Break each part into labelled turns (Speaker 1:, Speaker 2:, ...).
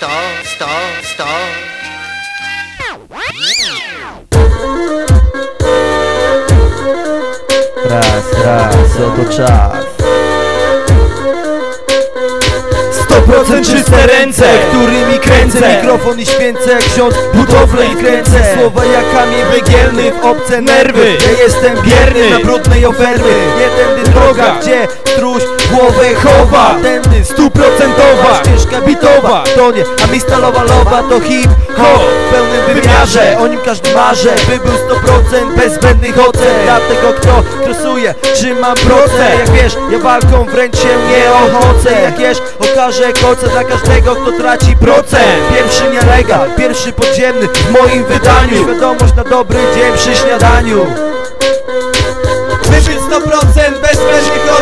Speaker 1: stop, stop, stop.
Speaker 2: Raz, raz, oto czas. 100% czyste ręce, którymi kręcę. Mikrofon i święcę, jak ksiądz budowlę i kręcę. Słowa jak kamień węgielny w obce nerwy. Ja jestem bierny na brudnej ofermy Nie tędy droga, gdzie struś głowę chowa. Tędy stuprocentowa. Ścieżka bitowa. To nie, a mi stalowa loba to hip hop W pełnym wymiarze, o nim każdy marzy By był 100% bez zbędnych ocen. Dlatego kto krosuje, trzymam procent. Jak wiesz, ja walką wręcz się nie ochocę. Jak wiesz, okażę koce dla każdego kto traci procent. Pierwszy nielegal, pierwszy podziemny w moim wydaniu. Świadomość na dobry dzień przy śniadaniu.
Speaker 3: By być 100% bez zbędnych ocen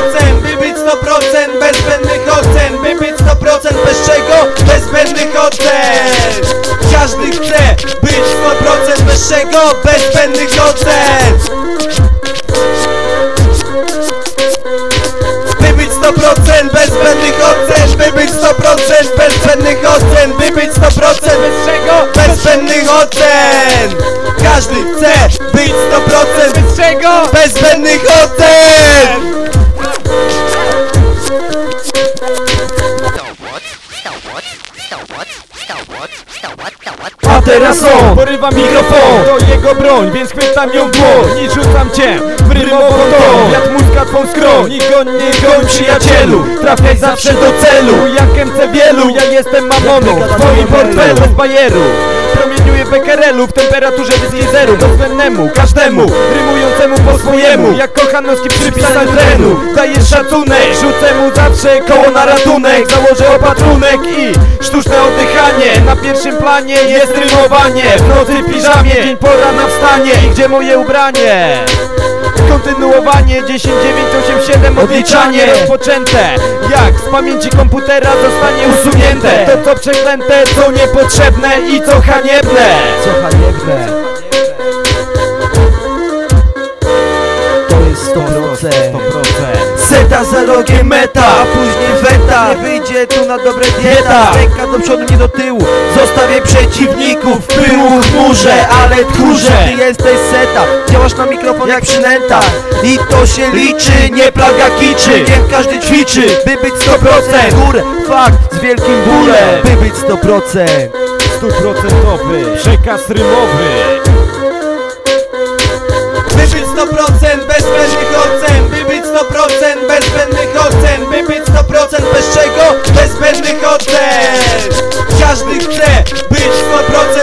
Speaker 3: 100% bez zbędnych ocen By być 100% bez czego? Bez zbędnych ocen. Każdy chce być 100% bez czego? Bez zbędnych ocen?
Speaker 2: A teraz on,
Speaker 4: Porywam mikrofon, to jego broń, więc chwytam ją w dłoń I rzucam cię w rymową ton Wiatr muska twą skroń. I goń nie goń przyjacielu. Trafiaj zawsze do celu, jak MC wielu Ja jestem mamoną, w twoim portfelu bez bajeru. Promieniuję bekerelu w temperaturze wyskiej zeru. Bezwzględnemu, każdemu, rymującemu po swojemu. Jak kochanowski przypisany trenu. Dajesz szacunek, rzucę mu zawsze koło na ratunek. Założę opatrunek i sztuczne oddychanie. Na pierwszym planie jest rymowanie. W nocy piżamie, dzień pora na wstanie. I gdzie moje ubranie? Kontynuowanie 10, 9, 8, 7 Odliczanie. rozpoczęte. Jak z pamięci komputera zostanie usunięte? To co przeklęte, co niepotrzebne i co haniebne.
Speaker 2: Co haniebne. To jest 100% Seta za rogiem meta, a później weta. Nie wyjdzie tu na dobre dieta. Ręka do przodu, nie do tyłu. Zostawię przeciwników w pyłu chmurze Ale tchórze, ty jesteś seta. Działasz na mikrofon jak przynęta. I to się liczy, nie plaga kiczy. Niech każdy ćwiczy, by być 100% Górę, fakt, z wielkim bólem By być 100%
Speaker 4: Stuprocentowy. Przekaz rymowy.
Speaker 3: By być 100% bez zbędnych ocen 100% bez zbędnych ocen By być 100% bez czego? Bez zbędnych ocen Każdy chce być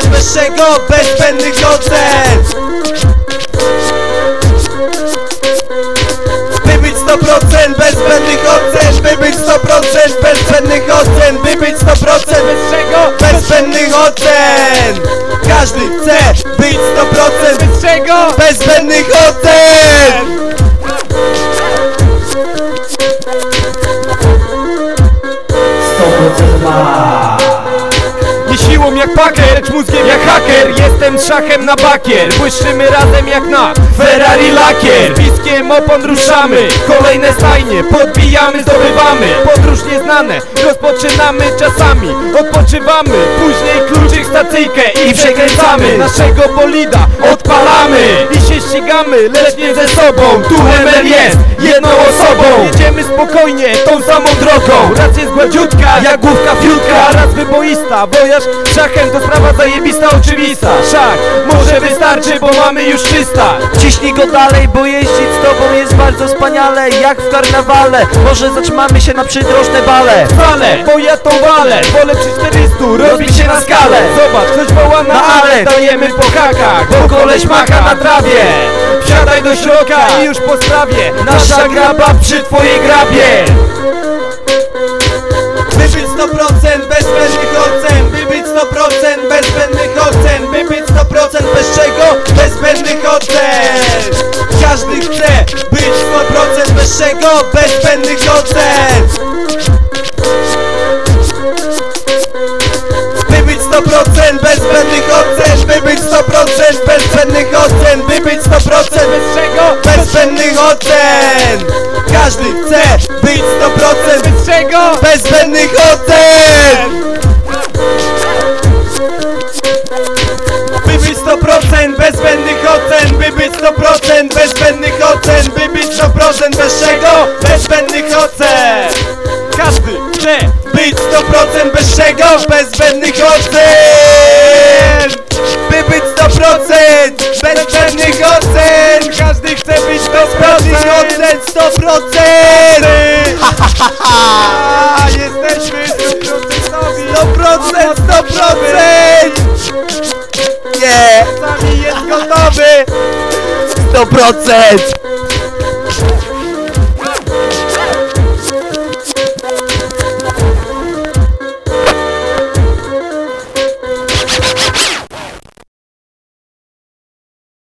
Speaker 3: 100% bez czego? Bez zbędnych ocen By być 100% bez zbędnych ocen By być 100% bez zbędnych ocen By być 100% bez czego? Bez zbędnych ocen Każdy chce być 100% bez czego? Bez zbędnych ocen
Speaker 4: Nie siłą jak paker, lecz mózgiem jak haker. Jestem szachem na bakier. Błyszczymy razem jak na Ferrari lakier. Piskiem opon ruszamy. Kolejne stajnie Podbijamy, zdobywamy. Podróż nieznane Rozpoczynamy czasami. Odpoczywamy. Później kluczyk stacyjkę I przekręcamy. Naszego bolida Odpalamy się ścigamy Lecz nie ze sobą. Tu ML jest Jedną osobą. Jedziemy spokojnie Tą samą drogą. Raz jest gładziutka Jak główka fiutka. Raz wyboista Wojaż szachem to sprawa zajebista oczywista. Szach może wystarczy Bo mamy już 300
Speaker 2: Ciśnij go dalej, bo jeździć z tobą jest bardzo wspaniale. Jak w karnawale, może zatrzymamy się na przydrożne bale.
Speaker 4: Wale, bo ja to walę. Wolę przy 400 robić się na skalę. Zobacz, ktoś woła na ale Dajemy po hakach, bo koleś macha na trawie Wsiadaj do środka i już po sprawie. Nasza graba przy twojej grabie.
Speaker 3: By być 100% bez zbędnych ocen By być 100% bez zbędnych ocen By być 100% bez czego? Bez zbędnych ocen Każdy chce być 100% bez czego? Bez zbędnych ocen By być 100% bez zbędnych ocen by być 100% bez zbędnych ocen By być 100% bez czego? Bez zbędnych ocen Każdy chce być 100% bez czego? Bez zbędnych ocen
Speaker 2: By być 100% bez zbędnych ocen By być 100% bez zbędnych ocen
Speaker 1: By
Speaker 2: być 100% bez czego? Bez zbędnych ocen Każdy chce być 100% bez czego? Bez zbędnych ocen bez ocen
Speaker 1: Każdy chce być
Speaker 2: zbędnych
Speaker 1: 100%
Speaker 2: ocen 100%
Speaker 1: A, jesteśmy 100%
Speaker 2: 100% 100% Nie!
Speaker 1: Sami jest gotowy.
Speaker 2: 100%